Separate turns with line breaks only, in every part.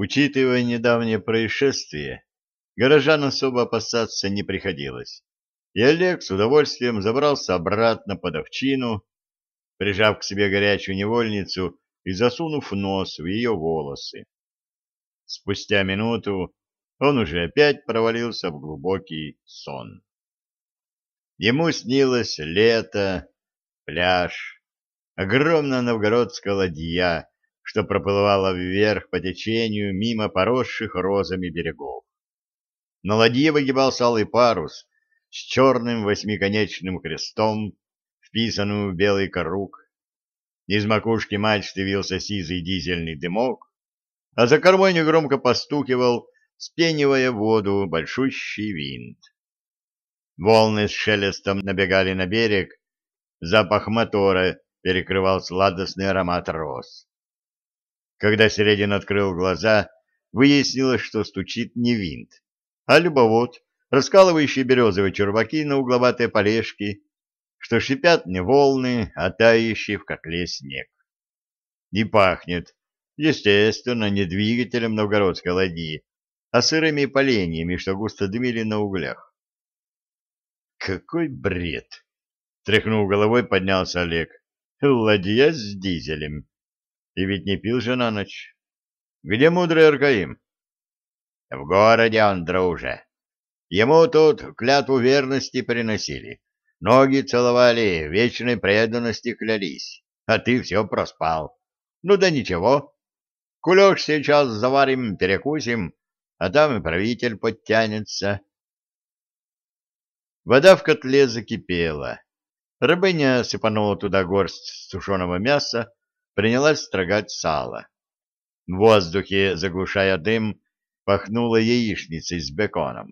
Учитывая недавнее происшествие, горожан особо опасаться не приходилось, и Олег с удовольствием забрался обратно под овчину, прижав к себе горячую невольницу и засунув нос в ее волосы. Спустя минуту он уже опять провалился в глубокий сон. Ему снилось лето, пляж, огромная новгородская ладья, что проплывала вверх по течению мимо поросших розами берегов. На ладье выгибался алый парус с черным восьмиконечным крестом, вписанным в белый круг. Из макушки мачты вился сизый дизельный дымок, а за кормой негромко постукивал, спенивая воду, большущий винт. Волны с шелестом набегали на берег, запах мотора перекрывал сладостный аромат роз. Когда Середин открыл глаза, выяснилось, что стучит не винт, а любовод, раскалывающий березовые черваки на угловатые полежки, что шипят не волны, а тающий в котле снег. И пахнет, естественно, не двигателем новгородской ладьи, а сырыми поленьями, что густо дымили на углях. «Какой бред!» — тряхнув головой, поднялся Олег. «Ладья с дизелем. И ведь не пил же на ночь. Где мудрый Аркаим? В городе он, друже. Ему тут клятву верности приносили. Ноги целовали, вечной преданности клялись. А ты все проспал. Ну да ничего. Кулек сейчас заварим, перекусим, а там и правитель подтянется. Вода в котле закипела. Рабыня сыпанула туда горсть сушеного мяса, принялась строгать сало. В воздухе, заглушая дым, пахнуло яичницей с беконом.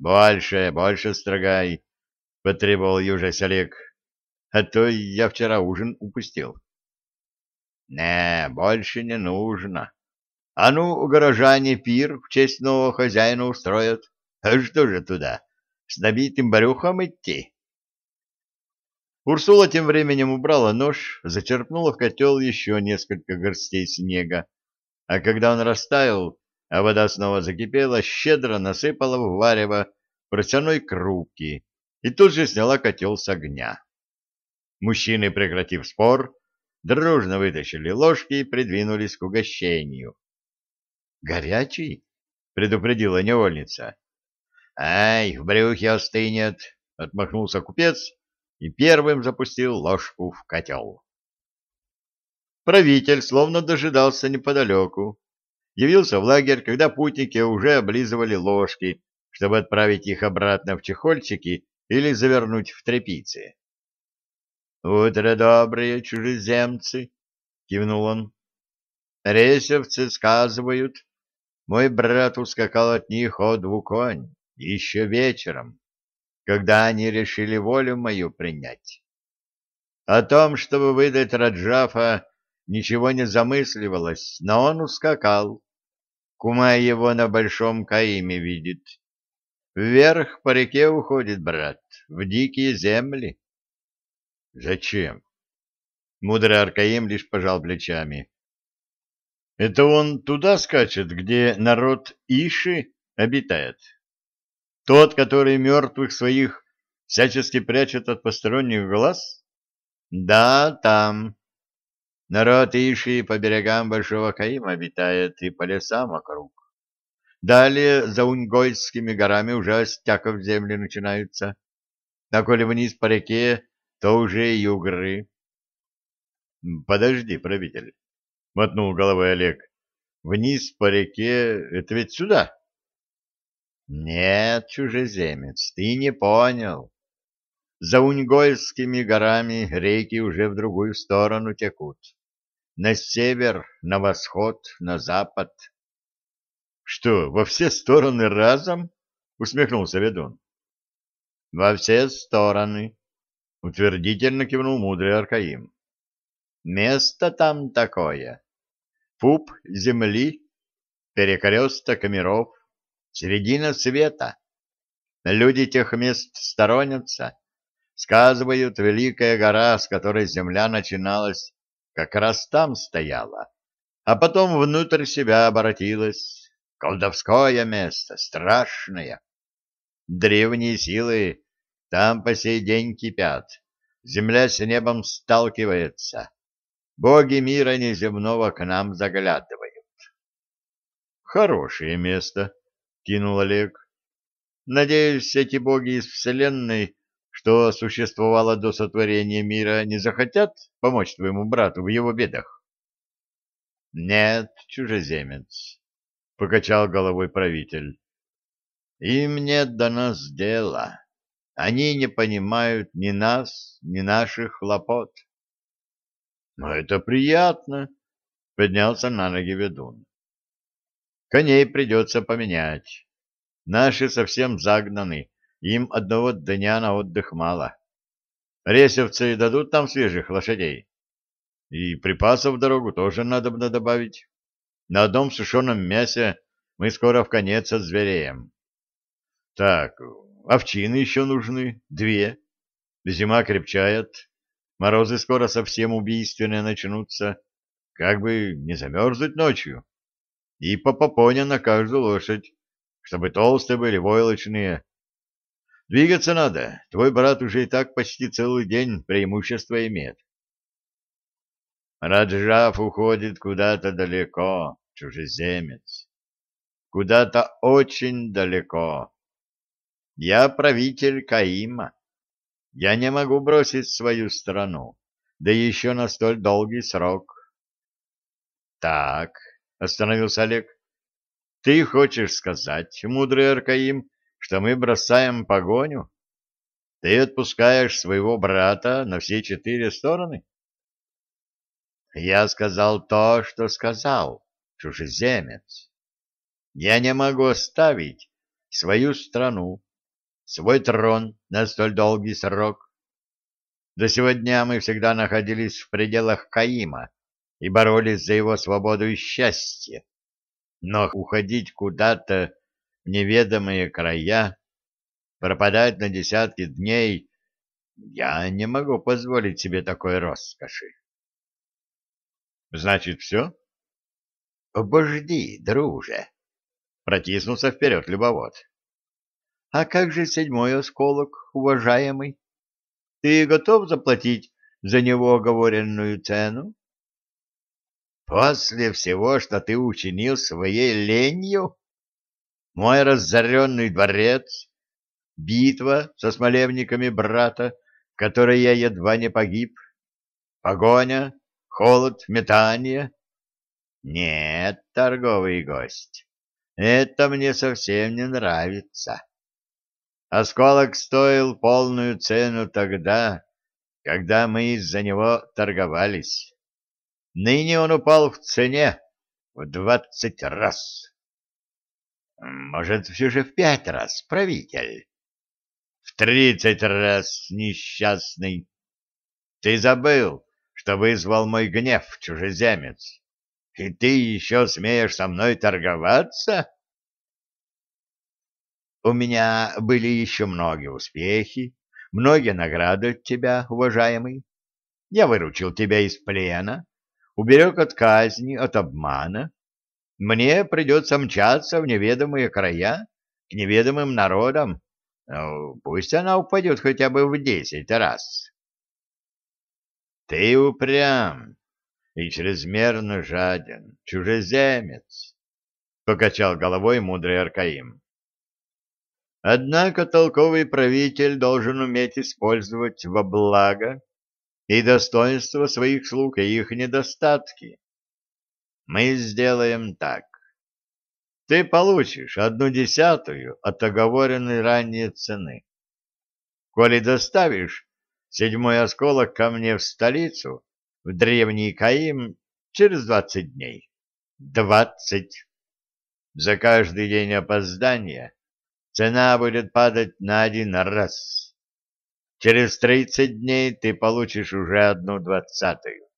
«Больше, больше строгай», — потребовал южась Олег, — «а то я вчера ужин упустил». «Не, больше не нужно. А ну, горожане пир в честь нового хозяина устроят. А что же туда, с набитым брюхом идти?» Урсула тем временем убрала нож, зачерпнула в котел еще несколько горстей снега, а когда он растаял, а вода снова закипела, щедро насыпала в варево просяной крупки и тут же сняла котел с огня. Мужчины, прекратив спор, дружно вытащили ложки и придвинулись к угощению. «Горячий?» — предупредила невольница. «Ай, в брюхе остынет!» — отмахнулся купец и первым запустил ложку в котел. Правитель словно дожидался неподалеку. Явился в лагерь, когда путники уже облизывали ложки, чтобы отправить их обратно в чехольчики или завернуть в тряпицы. — Утро добрые, чужеземцы! — кивнул он. — Ресевцы сказывают, мой брат ускакал от них от двух конь еще вечером когда они решили волю мою принять. О том, чтобы выдать Раджафа, ничего не замысливалось, но он ускакал. Кума его на большом Каиме видит. Вверх по реке уходит, брат, в дикие земли. Зачем? Мудрый Аркаим лишь пожал плечами. Это он туда скачет, где народ Иши обитает. Тот, который мертвых своих всячески прячет от посторонних глаз? Да, там. Народ Иши по берегам Большого Каима обитает и по лесам вокруг. Далее за Уньгойскими горами уже остяков земли начинаются. А коли вниз по реке, то уже и югры. Подожди, правитель, — мотнул головой Олег. Вниз по реке — это ведь сюда. Нет, чужеземец, ты не понял. За Уньгольскими горами реки уже в другую сторону текут. На север, на восход, на запад. Что, во все стороны разом? Усмехнулся ведун. Во все стороны, утвердительно кивнул мудрый Аркаим. Место там такое. Пуп земли, перекресток миров, Середина света. Люди тех мест сторонятся. Сказывают, великая гора, с которой земля начиналась, как раз там стояла. а потом внутрь себя обратилась. Колдовское место, страшное. Древние силы там по сей день кипят, земля с небом сталкивается, боги мира неземного к нам заглядывают. Хорошее место, кинул Олег. Надеюсь, эти боги из Вселенной, что существовало до сотворения мира, не захотят помочь твоему брату в его бедах? — Нет, чужеземец, — покачал головой правитель. — Им нет до нас дела. Они не понимают ни нас, ни наших хлопот. — Но это приятно, — поднялся на ноги ведун. — Коней придется поменять. Наши совсем загнаны, им одного дня на отдых мало. Ресевцы дадут там свежих лошадей. И припасов в дорогу тоже надо бы добавить. На одном сушеном мясе мы скоро в конец озвереем. Так, овчины еще нужны, две. Зима крепчает, морозы скоро совсем убийственные начнутся. Как бы не замерзнуть ночью. И по попоне на каждую лошадь чтобы толстые были, войлочные. Двигаться надо, твой брат уже и так почти целый день преимущество имеет. Раджав уходит куда-то далеко, чужеземец. Куда-то очень далеко. Я правитель Каима. Я не могу бросить свою страну, да еще на столь долгий срок. Так, остановился Олег. Ты хочешь сказать, мудрый Аркаим, что мы бросаем погоню? Ты отпускаешь своего брата на все четыре стороны? Я сказал то, что сказал, чужеземец. Я не могу оставить свою страну, свой трон на столь долгий срок. До сегодня мы всегда находились в пределах Каима и боролись за его свободу и счастье. Но уходить куда-то в неведомые края, пропадать на десятки дней, я не могу позволить себе такой роскоши. Значит, все? Обожди, друже. Протиснулся вперед любовод. А как же седьмой осколок, уважаемый? Ты готов заплатить за него оговоренную цену? После всего, что ты учинил своей ленью? Мой разоренный дворец, битва со смолевниками брата, в которой я едва не погиб, погоня, холод, метание? Нет, торговый гость, это мне совсем не нравится. Осколок стоил полную цену тогда, когда мы из-за него торговались. Ныне он упал в цене в двадцать раз. Может, все же в пять раз, правитель? В тридцать раз, несчастный. Ты забыл, что вызвал мой гнев, чужеземец. И ты еще смеешь со мной торговаться? У меня были еще многие успехи, многие награды от тебя, уважаемый. Я выручил тебя из плена, уберег от казни, от обмана. Мне придется мчаться в неведомые края, к неведомым народам. Ну, пусть она упадет хотя бы в десять раз. Ты упрям и чрезмерно жаден, чужеземец, — покачал головой мудрый Аркаим. Однако толковый правитель должен уметь использовать во благо и достоинства своих слуг, и их недостатки. Мы сделаем так. Ты получишь одну десятую от оговоренной ранее цены. Коли доставишь седьмой осколок ко мне в столицу, в древний Каим, через двадцать дней. Двадцать. За каждый день опоздания цена будет падать на один раз. Через тридцать дней ты получишь уже одну двадцатую.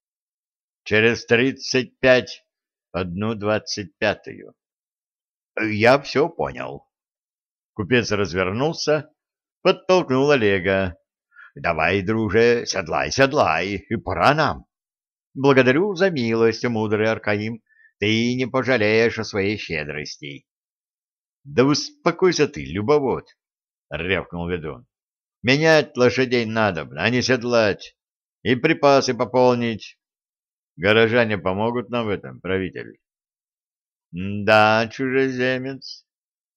Через тридцать пять — одну двадцать пятую. Я все понял. Купец развернулся, подтолкнул Олега. Давай, друже, седлай, седлай, и пора нам. Благодарю за милость, мудрый Аркаим. ты не пожалеешь о своей щедрости. — Да успокойся ты, любовод, — рявкнул ведун. — Менять лошадей надо, а не седлать, и припасы пополнить. Горожане помогут нам в этом, правитель. — Да, чужеземец,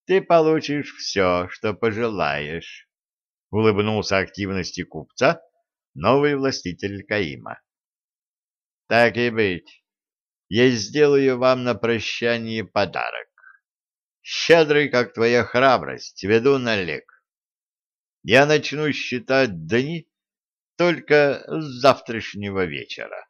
ты получишь все, что пожелаешь, — улыбнулся активности купца новый властитель Каима. — Так и быть, я сделаю вам на прощание подарок. Щедрый, как твоя храбрость, веду Олег. Я начну считать дни только с завтрашнего вечера.